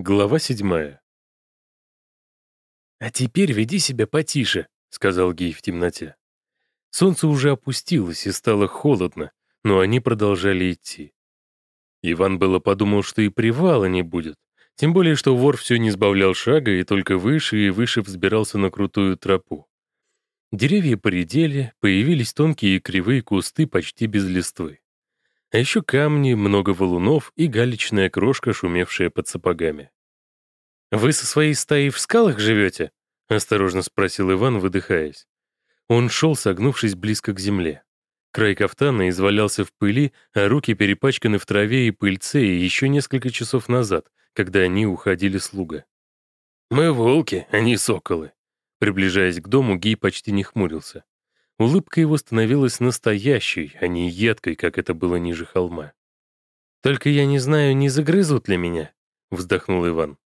Глава седьмая. «А теперь веди себя потише», — сказал Гей в темноте. Солнце уже опустилось и стало холодно, но они продолжали идти. Иван было подумал, что и привала не будет, тем более, что вор все не сбавлял шага и только выше и выше взбирался на крутую тропу. Деревья поредели, появились тонкие и кривые кусты почти без листвы. А еще камни, много валунов и галечная крошка, шумевшая под сапогами. «Вы со своей стаей в скалах живете?» — осторожно спросил Иван, выдыхаясь. Он шел, согнувшись близко к земле. Край кафтана извалялся в пыли, а руки перепачканы в траве и пыльце еще несколько часов назад, когда они уходили с луга. «Мы волки, а не соколы». Приближаясь к дому, Гей почти не хмурился. Улыбка его становилась настоящей, а не едкой, как это было ниже холма. «Только я не знаю, не загрызут ли меня?» — вздохнул Иван.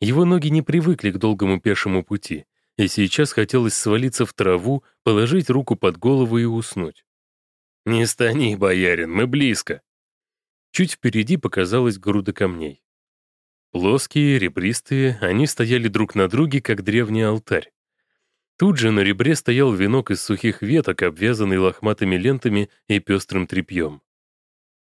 Его ноги не привыкли к долгому пешему пути, и сейчас хотелось свалиться в траву, положить руку под голову и уснуть. «Не стани, боярин, мы близко!» Чуть впереди показалась груда камней. Плоские, ребристые, они стояли друг на друге, как древний алтарь. Тут же на ребре стоял венок из сухих веток, обвязанный лохматыми лентами и пестрым тряпьем.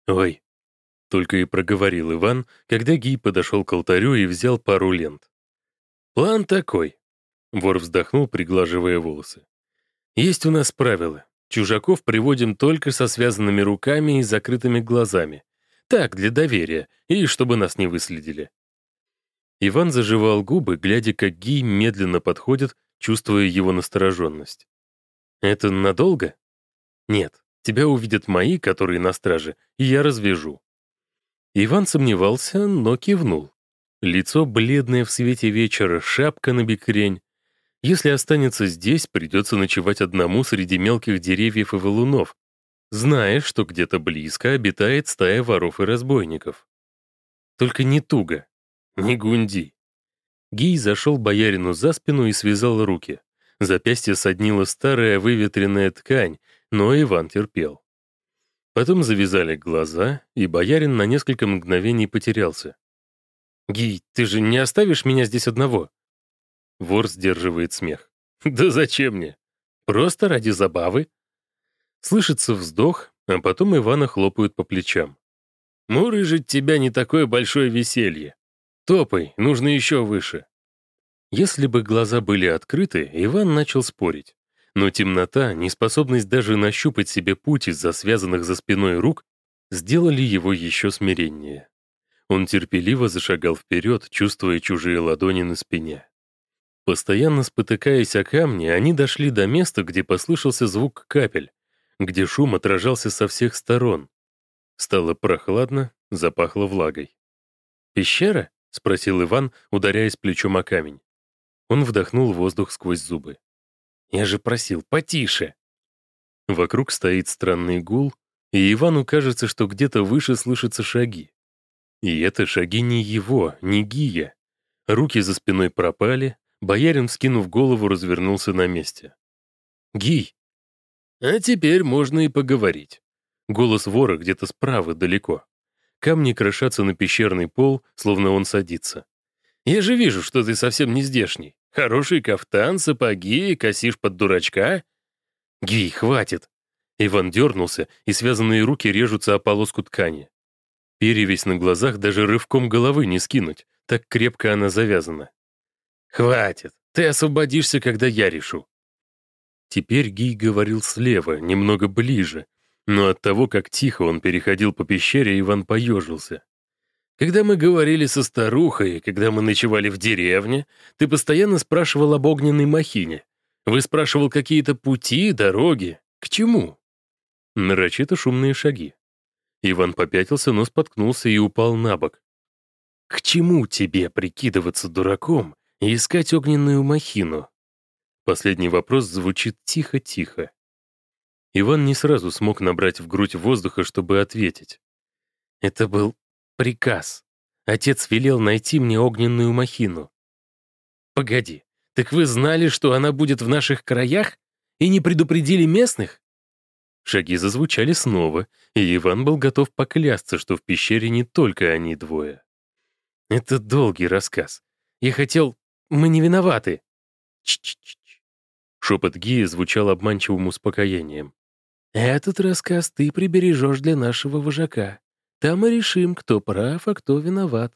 «Ой!» — только и проговорил Иван, когда Гий подошел к алтарю и взял пару лент. «План такой», — вор вздохнул, приглаживая волосы. «Есть у нас правила. Чужаков приводим только со связанными руками и закрытыми глазами. Так, для доверия, и чтобы нас не выследили». Иван заживал губы, глядя, как Гий медленно подходит чувствуя его настороженность. «Это надолго?» «Нет, тебя увидят мои, которые на страже, и я развяжу». Иван сомневался, но кивнул. Лицо бледное в свете вечера, шапка на бекрень. Если останется здесь, придется ночевать одному среди мелких деревьев и валунов, зная, что где-то близко обитает стая воров и разбойников. Только не туго, не гунди. Гий зашел боярину за спину и связал руки. Запястье соднила старая выветренная ткань, но Иван терпел. Потом завязали глаза, и боярин на несколько мгновений потерялся. «Гий, ты же не оставишь меня здесь одного?» Вор сдерживает смех. «Да зачем мне? Просто ради забавы?» Слышится вздох, а потом Ивана хлопают по плечам. «Мурыжить тебя не такое большое веселье. «Топай, нужно еще выше». Если бы глаза были открыты, Иван начал спорить. Но темнота, неспособность даже нащупать себе путь из-за связанных за спиной рук, сделали его еще смиреннее. Он терпеливо зашагал вперед, чувствуя чужие ладони на спине. Постоянно спотыкаясь о камни, они дошли до места, где послышался звук капель, где шум отражался со всех сторон. Стало прохладно, запахло влагой. «Пещера?» — спросил Иван, ударяясь плечом о камень. Он вдохнул воздух сквозь зубы. «Я же просил, потише!» Вокруг стоит странный гул, и Ивану кажется, что где-то выше слышатся шаги. И это шаги не его, не Гия. Руки за спиной пропали, боярин, вскинув голову, развернулся на месте. «Гий!» «А теперь можно и поговорить». Голос вора где-то справа, далеко. Камни крошатся на пещерный пол, словно он садится. «Я же вижу, что ты совсем не здешний. Хороший кафтан, сапоги, косишь под дурачка». «Гий, хватит!» Иван дернулся, и связанные руки режутся о полоску ткани. Перевесь на глазах даже рывком головы не скинуть, так крепко она завязана. «Хватит! Ты освободишься, когда я решу!» Теперь Гий говорил слева, немного ближе, но от того, как тихо он переходил по пещере, Иван поежился. Когда мы говорили со старухой, когда мы ночевали в деревне, ты постоянно спрашивал об огненной махине. Вы спрашивал какие-то пути, дороги. К чему? Нарочито шумные шаги. Иван попятился, но споткнулся и упал на бок. «К чему тебе прикидываться дураком и искать огненную махину?» Последний вопрос звучит тихо-тихо. Иван не сразу смог набрать в грудь воздуха, чтобы ответить. Это был приказ. Отец велел найти мне огненную махину. Погоди, так вы знали, что она будет в наших краях? И не предупредили местных? Шаги зазвучали снова, и Иван был готов поклясться, что в пещере не только они двое. Это долгий рассказ. Я хотел... Мы не виноваты. Ч-ч-ч. Шепот Гии звучал обманчивым успокоением. Этот рассказ ты прибережешь для нашего вожака. Там и решим, кто прав, а кто виноват.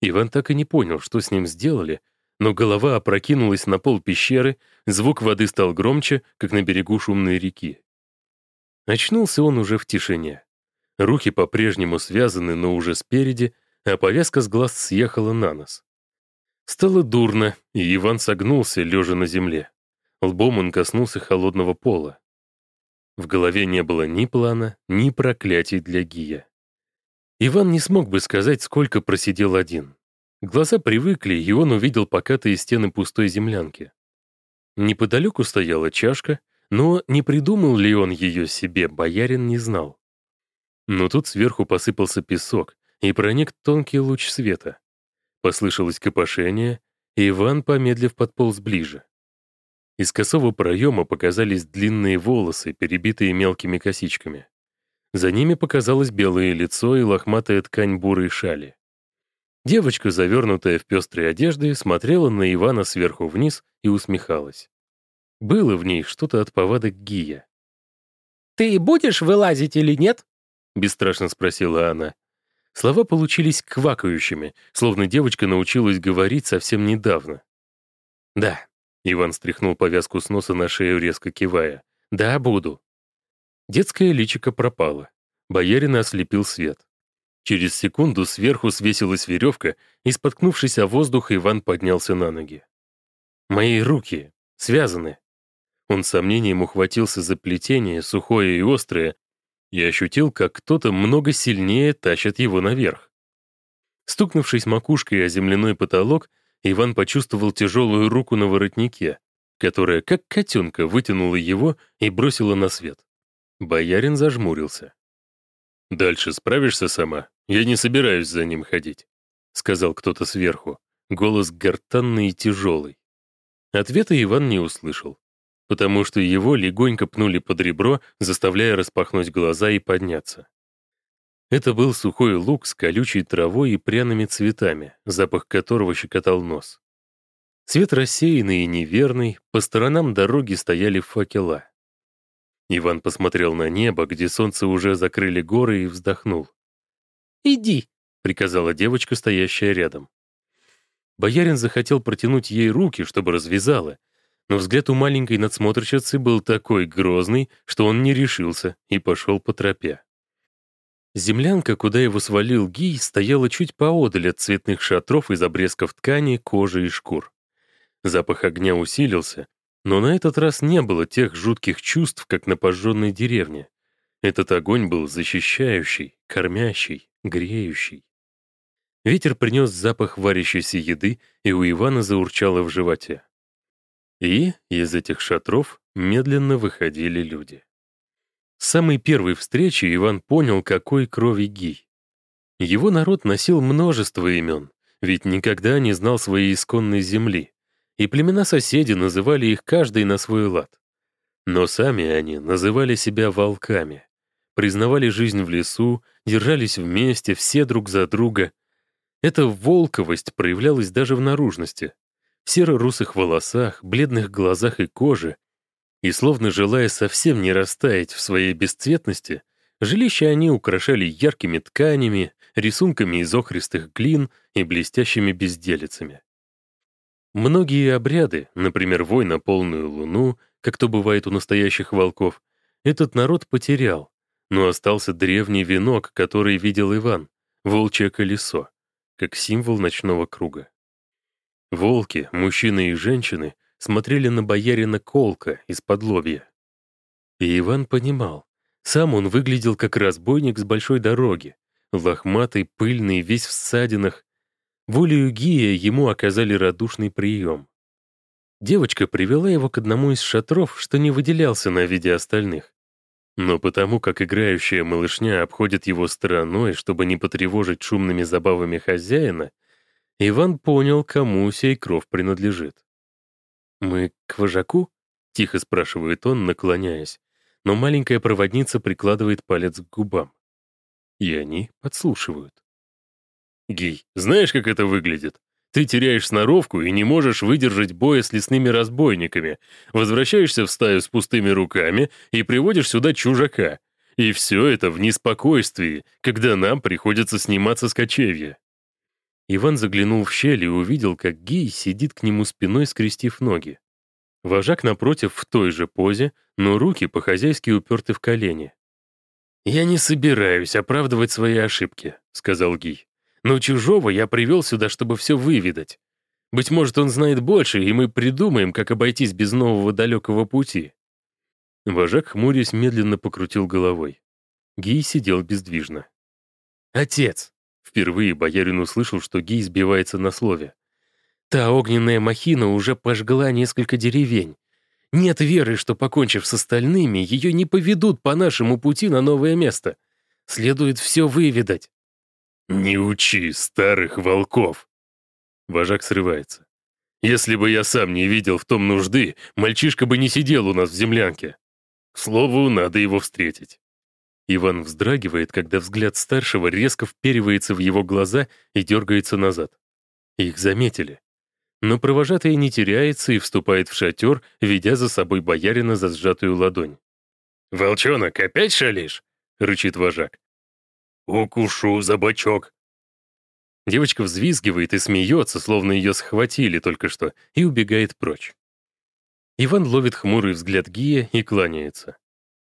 Иван так и не понял, что с ним сделали, но голова опрокинулась на пол пещеры, звук воды стал громче, как на берегу шумной реки. Очнулся он уже в тишине. Руки по-прежнему связаны, но уже спереди, а повязка с глаз съехала на нос. Стало дурно, и Иван согнулся, лежа на земле. Лбом он коснулся холодного пола. В голове не было ни плана, ни проклятий для Гия. Иван не смог бы сказать, сколько просидел один. Глаза привыкли, и он увидел покатые стены пустой землянки. Неподалеку стояла чашка, но не придумал ли он ее себе, боярин не знал. Но тут сверху посыпался песок, и проник тонкий луч света. Послышалось копошение, и Иван, помедлив, подполз ближе. Из косого проема показались длинные волосы, перебитые мелкими косичками. За ними показалось белое лицо и лохматая ткань бурой шали. Девочка, завернутая в пестрые одежды, смотрела на Ивана сверху вниз и усмехалась. Было в ней что-то от повадок Гия. «Ты будешь вылазить или нет?» — бесстрашно спросила она. Слова получились квакающими, словно девочка научилась говорить совсем недавно. «Да», — Иван стряхнул повязку с носа на шею, резко кивая. «Да, буду». Детское личико пропало. Боярина ослепил свет. Через секунду сверху свесилась веревка, и, споткнувшись о воздух, Иван поднялся на ноги. «Мои руки связаны». Он с сомнением ухватился за плетение, сухое и острое, и ощутил, как кто-то много сильнее тащит его наверх. Стукнувшись макушкой о земляной потолок, Иван почувствовал тяжелую руку на воротнике, которая, как котенка, вытянула его и бросила на свет. Боярин зажмурился. «Дальше справишься сама? Я не собираюсь за ним ходить», — сказал кто-то сверху. Голос гортанный и тяжелый. Ответа Иван не услышал, потому что его легонько пнули под ребро, заставляя распахнуть глаза и подняться. Это был сухой лук с колючей травой и пряными цветами, запах которого щекотал нос. Цвет рассеянный и неверный, по сторонам дороги стояли факела. Иван посмотрел на небо, где солнце уже закрыли горы, и вздохнул. «Иди», — приказала девочка, стоящая рядом. Боярин захотел протянуть ей руки, чтобы развязала, но взгляд у маленькой надсмотрщицы был такой грозный, что он не решился и пошел по тропе. Землянка, куда его свалил Гий, стояла чуть поодаль от цветных шатров из обрезков ткани, кожи и шкур. Запах огня усилился, но на этот раз не было тех жутких чувств, как на пожженной деревне. Этот огонь был защищающий, кормящий, греющий. Ветер принес запах варящейся еды, и у Ивана заурчало в животе. И из этих шатров медленно выходили люди. С самой первой встречи Иван понял, какой крови гий. Его народ носил множество имен, ведь никогда не знал своей исконной земли и племена-соседи называли их каждый на свой лад. Но сами они называли себя волками, признавали жизнь в лесу, держались вместе, все друг за друга. Эта волковость проявлялась даже в наружности, в серо-русых волосах, бледных глазах и коже, и, словно желая совсем не растаять в своей бесцветности, жилища они украшали яркими тканями, рисунками из охристых глин и блестящими безделицами. Многие обряды, например, вой на полную луну, как то бывает у настоящих волков, этот народ потерял, но остался древний венок, который видел Иван, волчье колесо, как символ ночного круга. Волки, мужчины и женщины, смотрели на боярина Колка из-под лобья. И Иван понимал, сам он выглядел как разбойник с большой дороги, лохматый, пыльный, весь в ссадинах, Волею Гия ему оказали радушный прием. Девочка привела его к одному из шатров, что не выделялся на виде остальных. Но потому как играющая малышня обходит его стороной, чтобы не потревожить шумными забавами хозяина, Иван понял, кому сей кров принадлежит. «Мы к вожаку?» — тихо спрашивает он, наклоняясь, но маленькая проводница прикладывает палец к губам. И они подслушивают. Гий, знаешь, как это выглядит? Ты теряешь сноровку и не можешь выдержать боя с лесными разбойниками, возвращаешься в стаю с пустыми руками и приводишь сюда чужака. И все это в неспокойствии, когда нам приходится сниматься с кочевья. Иван заглянул в щель и увидел, как Гий сидит к нему спиной, скрестив ноги. Вожак напротив в той же позе, но руки по-хозяйски уперты в колени. «Я не собираюсь оправдывать свои ошибки», — сказал Гий. «Но чужого я привел сюда, чтобы все выведать. Быть может, он знает больше, и мы придумаем, как обойтись без нового далекого пути». Вожак, хмурясь, медленно покрутил головой. Гий сидел бездвижно. «Отец!» — впервые боярин услышал, что Гий сбивается на слове. «Та огненная махина уже пожгла несколько деревень. Нет веры, что, покончив с остальными, ее не поведут по нашему пути на новое место. Следует все выведать». «Не учи старых волков!» Вожак срывается. «Если бы я сам не видел в том нужды, мальчишка бы не сидел у нас в землянке. К слову, надо его встретить». Иван вздрагивает, когда взгляд старшего резко вперивается в его глаза и дергается назад. Их заметили. Но провожатый не теряется и вступает в шатер, ведя за собой боярина за сжатую ладонь. «Волчонок, опять шалишь?» — рычит вожак. «Укушу за бочок». Девочка взвизгивает и смеется, словно ее схватили только что, и убегает прочь. Иван ловит хмурый взгляд Гия и кланяется.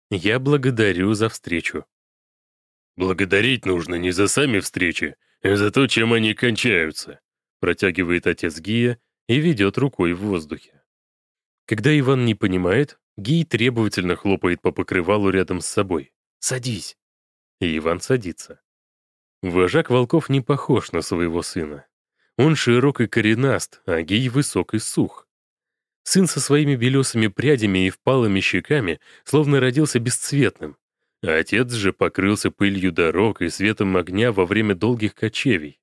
«Я благодарю за встречу». «Благодарить нужно не за сами встречи, а за то, чем они кончаются», протягивает отец Гия и ведет рукой в воздухе. Когда Иван не понимает, Гий требовательно хлопает по покрывалу рядом с собой. «Садись!» И Иван садится. Вожак волков не похож на своего сына. Он широк и коренаст, а Гий высок и сух. Сын со своими белесыми прядями и впалыми щеками словно родился бесцветным, а отец же покрылся пылью дорог и светом огня во время долгих кочевий.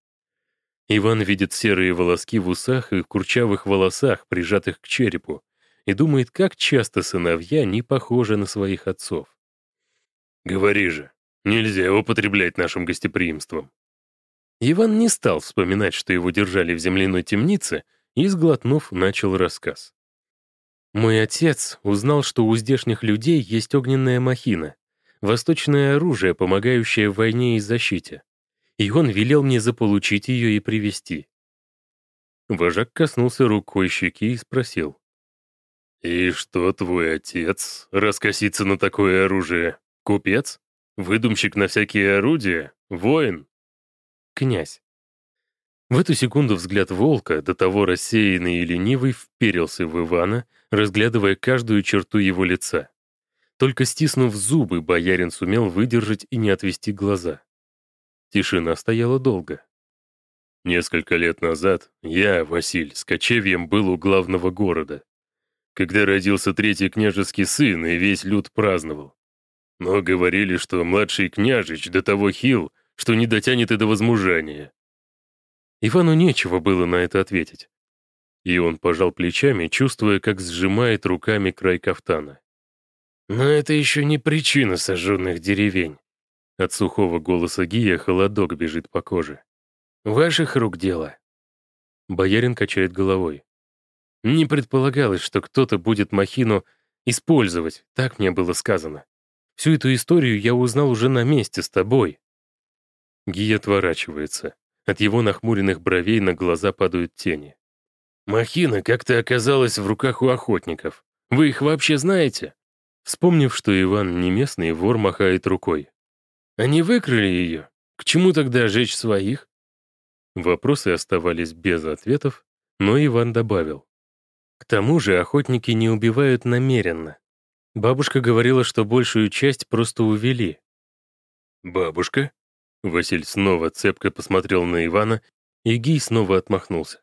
Иван видит серые волоски в усах и в курчавых волосах, прижатых к черепу, и думает, как часто сыновья не похожи на своих отцов. «Говори же, нельзя употреблять нашим гостеприимством». Иван не стал вспоминать, что его держали в земляной темнице, и, сглотнув, начал рассказ. «Мой отец узнал, что у здешних людей есть огненная махина, восточное оружие, помогающее в войне и защите и он велел мне заполучить ее и привести. Вожак коснулся рукой щеки и спросил. «И что твой отец раскосится на такое оружие? Купец? Выдумщик на всякие орудия? Воин?» «Князь». В эту секунду взгляд волка, до того рассеянный и ленивый, вперился в Ивана, разглядывая каждую черту его лица. Только стиснув зубы, боярин сумел выдержать и не отвести глаза. Тишина стояла долго. Несколько лет назад я, Василь, с кочевьем был у главного города. Когда родился третий княжеский сын, и весь люд праздновал. Но говорили, что младший княжич до того хил, что не дотянет и до возмужания. Ивану нечего было на это ответить. И он пожал плечами, чувствуя, как сжимает руками край кафтана. Но это еще не причина сожженных деревень. От сухого голоса Гия холодок бежит по коже. «Ваших рук дело». Боярин качает головой. «Не предполагалось, что кто-то будет махину использовать, так мне было сказано. Всю эту историю я узнал уже на месте с тобой». Гия отворачивается. От его нахмуренных бровей на глаза падают тени. «Махина как-то оказалась в руках у охотников. Вы их вообще знаете?» Вспомнив, что Иван не местный, вор махает рукой. Они выкрали ее. К чему тогда жечь своих? Вопросы оставались без ответов, но Иван добавил. К тому же охотники не убивают намеренно. Бабушка говорила, что большую часть просто увели. «Бабушка?» Василь снова цепко посмотрел на Ивана, и Гий снова отмахнулся.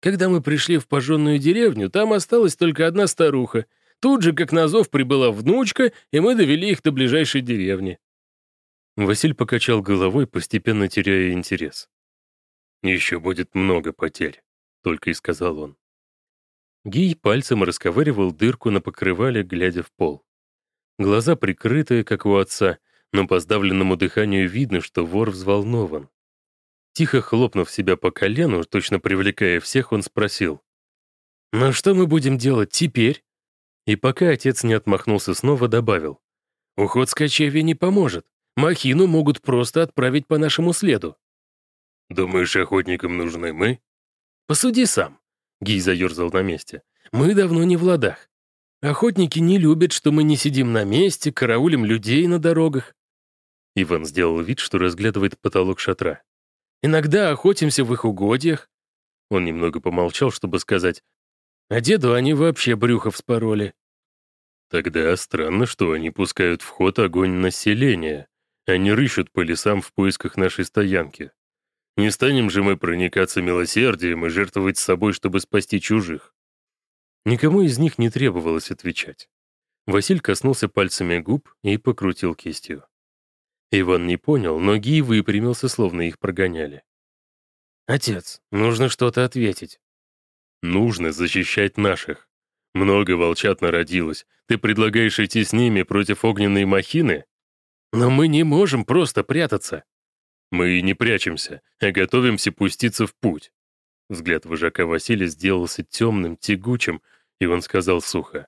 «Когда мы пришли в пожженную деревню, там осталась только одна старуха. Тут же, как на зов, прибыла внучка, и мы довели их до ближайшей деревни. Василь покачал головой, постепенно теряя интерес. «Еще будет много потерь», — только и сказал он. Гий пальцем расковыривал дырку на покрывале, глядя в пол. Глаза прикрытые, как у отца, но по сдавленному дыханию видно, что вор взволнован. Тихо хлопнув себя по колену, точно привлекая всех, он спросил. «Ну что мы будем делать теперь?» И пока отец не отмахнулся снова, добавил. «Уход с кочевья не поможет. Махину могут просто отправить по нашему следу». «Думаешь, охотникам нужны мы?» «Посуди сам», — Гий заерзал на месте. «Мы давно не в ладах. Охотники не любят, что мы не сидим на месте, караулим людей на дорогах». Иван сделал вид, что разглядывает потолок шатра. «Иногда охотимся в их угодьях». Он немного помолчал, чтобы сказать, «А деду они вообще брюхо вспороли». Тогда странно, что они пускают в ход огонь населения. Они рыщут по лесам в поисках нашей стоянки. Не станем же мы проникаться милосердием и жертвовать собой, чтобы спасти чужих. Никому из них не требовалось отвечать. Василь коснулся пальцами губ и покрутил кистью. Иван не понял, но Гий выпрямился, словно их прогоняли. «Отец, нужно что-то ответить». «Нужно защищать наших. Много волчат народилось. Ты предлагаешь идти с ними против огненной махины? Но мы не можем просто прятаться. Мы и не прячемся, а готовимся пуститься в путь. Взгляд вожака Василия сделался темным, тягучим, и он сказал сухо.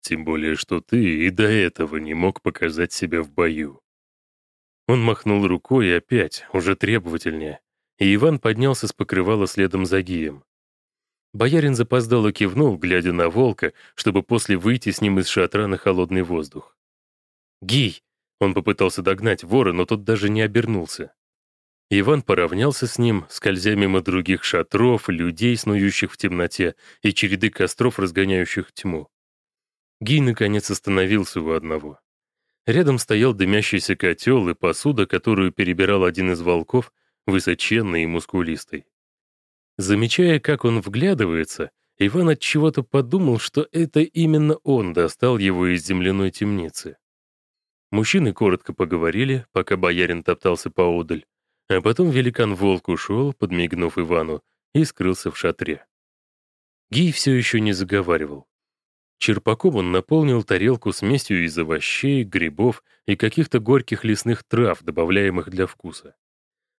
Тем более, что ты и до этого не мог показать себя в бою. Он махнул рукой и опять, уже требовательнее, и Иван поднялся с покрывала следом за Гием. Боярин запоздало кивнул, глядя на волка, чтобы после выйти с ним из шатра на холодный воздух. «Гий, он попытался догнать вора, но тот даже не обернулся. Иван поравнялся с ним, скользя мимо других шатров, людей, снующих в темноте, и череды костров, разгоняющих тьму. Гий, наконец, остановился у одного. Рядом стоял дымящийся котел и посуда, которую перебирал один из волков, высоченный и мускулистый. Замечая, как он вглядывается, Иван от чего-то подумал, что это именно он достал его из земляной темницы. Мужчины коротко поговорили, пока боярин топтался поодаль, а потом великан-волк ушел, подмигнув Ивану, и скрылся в шатре. Гий все еще не заговаривал. Черпаком он наполнил тарелку смесью из овощей, грибов и каких-то горьких лесных трав, добавляемых для вкуса.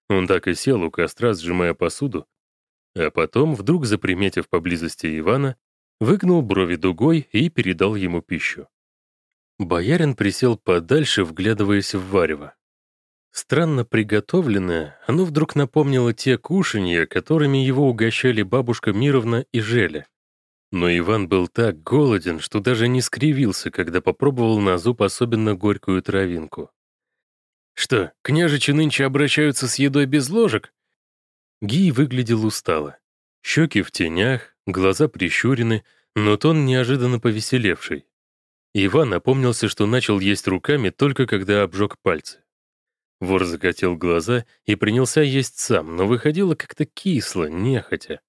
Он так и сел у костра, сжимая посуду, а потом, вдруг заприметив поблизости Ивана, выгнул брови дугой и передал ему пищу. Боярин присел подальше, вглядываясь в варево. Странно приготовленное, оно вдруг напомнило те кушанья, которыми его угощали бабушка Мировна и Желя. Но Иван был так голоден, что даже не скривился, когда попробовал на зуб особенно горькую травинку. «Что, княжичи нынче обращаются с едой без ложек?» Гий выглядел устало. Щеки в тенях, глаза прищурены, но тон неожиданно повеселевший. Иван напомнился, что начал есть руками только когда обжег пальцы. Вор закатил глаза и принялся есть сам, но выходило как-то кисло, нехотя.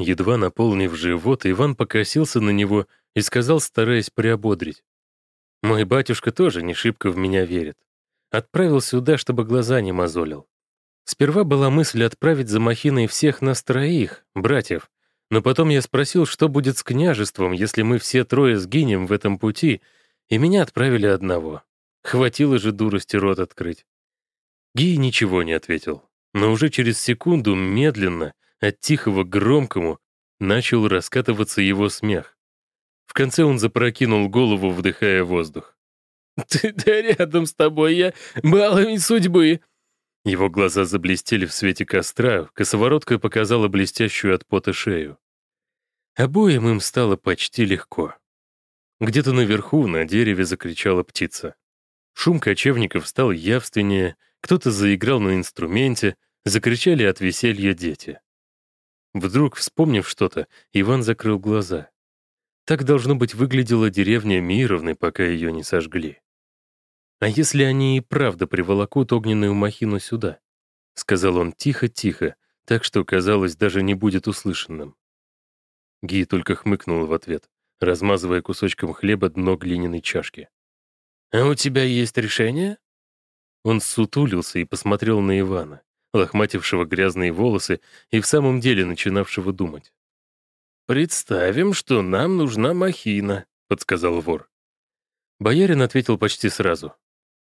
Едва наполнив живот, Иван покосился на него и сказал, стараясь приободрить. «Мой батюшка тоже не шибко в меня верит. Отправил сюда, чтобы глаза не мозолил. Сперва была мысль отправить за махиной всех нас троих, братьев, но потом я спросил, что будет с княжеством, если мы все трое сгинем в этом пути, и меня отправили одного. Хватило же дурости рот открыть. Гий ничего не ответил, но уже через секунду медленно, от тихого к громкому, начал раскатываться его смех. В конце он запрокинул голову, вдыхая воздух. «Ты да рядом с тобой, я баловень судьбы!» Его глаза заблестели в свете костра, косоворотка показала блестящую от пота шею. Обоим им стало почти легко. Где-то наверху на дереве закричала птица. Шум кочевников стал явственнее, кто-то заиграл на инструменте, закричали от веселья дети. Вдруг, вспомнив что-то, Иван закрыл глаза. Так, должно быть, выглядела деревня Мировны, пока ее не сожгли. «А если они и правда приволокут огненную махину сюда?» — сказал он тихо-тихо, так что, казалось, даже не будет услышанным. Ги только хмыкнул в ответ, размазывая кусочком хлеба дно глиняной чашки. «А у тебя есть решение?» Он сутулился и посмотрел на Ивана, лохматившего грязные волосы и в самом деле начинавшего думать. «Представим, что нам нужна махина», — подсказал вор. Боярин ответил почти сразу.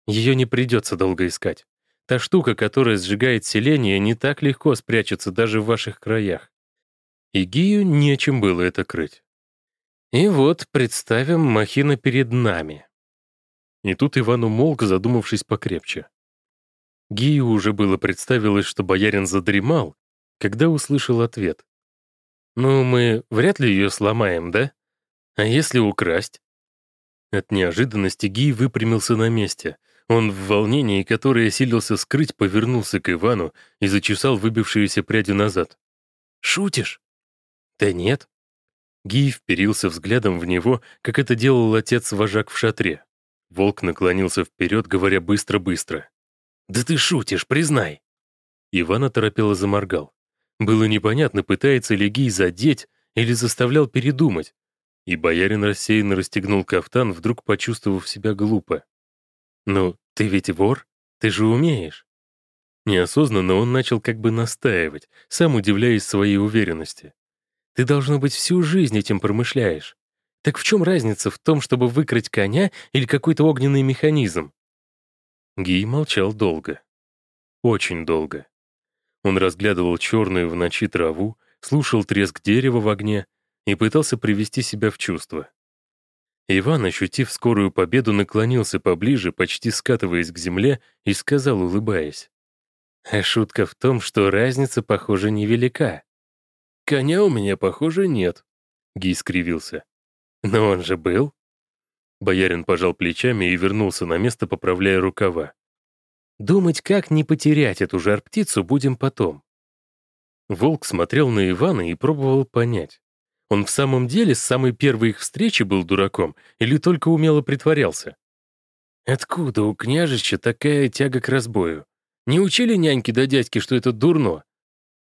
Ее не придется долго искать. Та штука, которая сжигает селение, не так легко спрячется даже в ваших краях. И Гию нечем было это крыть. И вот представим махина перед нами. И тут Иван умолк, задумавшись покрепче. Гию уже было представилось, что боярин задремал, когда услышал ответ. «Ну, мы вряд ли ее сломаем, да? А если украсть?» От неожиданности Гий выпрямился на месте. Он в волнении, которое силился скрыть, повернулся к Ивану и зачесал выбившиеся пряди назад. «Шутишь?» «Да нет». Гий вперился взглядом в него, как это делал отец-вожак в шатре. Волк наклонился вперед, говоря быстро-быстро. «Да ты шутишь, признай!» Иван оторопело заморгал. Было непонятно, пытается ли Гий задеть или заставлял передумать. И боярин рассеянно расстегнул кафтан, вдруг почувствовав себя глупо. «Ну, ты ведь вор? Ты же умеешь!» Неосознанно он начал как бы настаивать, сам удивляясь своей уверенности. «Ты, должно быть, всю жизнь этим промышляешь. Так в чем разница в том, чтобы выкрасть коня или какой-то огненный механизм?» Гий молчал долго. Очень долго. Он разглядывал черную в ночи траву, слушал треск дерева в огне и пытался привести себя в чувство. Иван, ощутив скорую победу, наклонился поближе, почти скатываясь к земле, и сказал, улыбаясь. «А шутка в том, что разница, похоже, невелика. Коня у меня, похоже, нет», — Гий скривился. «Но он же был». Боярин пожал плечами и вернулся на место, поправляя рукава. Думать, как не потерять эту жар-птицу, будем потом. Волк смотрел на Ивана и пробовал понять. Он в самом деле с самой первой их встречи был дураком или только умело притворялся? Откуда у княжича такая тяга к разбою? Не учили няньки да дядьки, что это дурно?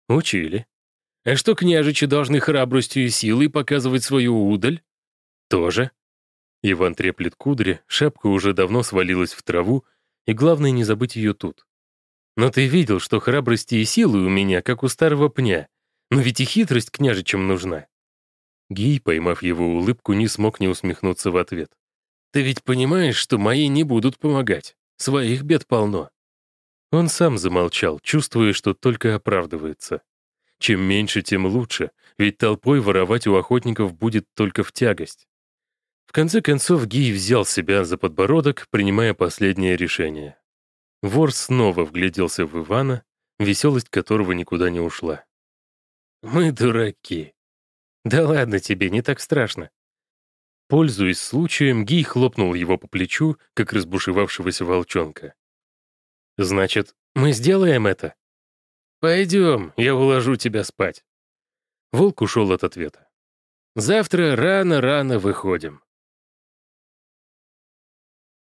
Учили. А что княжичи должны храбростью и силой показывать свою удаль? Тоже. Иван треплет кудри, шапка уже давно свалилась в траву, и главное, не забыть ее тут. Но ты видел, что храбрости и силы у меня, как у старого пня. Но ведь и хитрость княжичам нужна. Гий, поймав его улыбку, не смог не усмехнуться в ответ. «Ты ведь понимаешь, что мои не будут помогать. Своих бед полно». Он сам замолчал, чувствуя, что только оправдывается. Чем меньше, тем лучше, ведь толпой воровать у охотников будет только в тягость. В конце концов Гий взял себя за подбородок, принимая последнее решение. Вор снова вгляделся в Ивана, веселость которого никуда не ушла. «Мы дураки». «Да ладно тебе, не так страшно». Пользуясь случаем, Гий хлопнул его по плечу, как разбушевавшегося волчонка. «Значит, мы сделаем это?» «Пойдем, я уложу тебя спать». Волк ушел от ответа. «Завтра рано-рано выходим».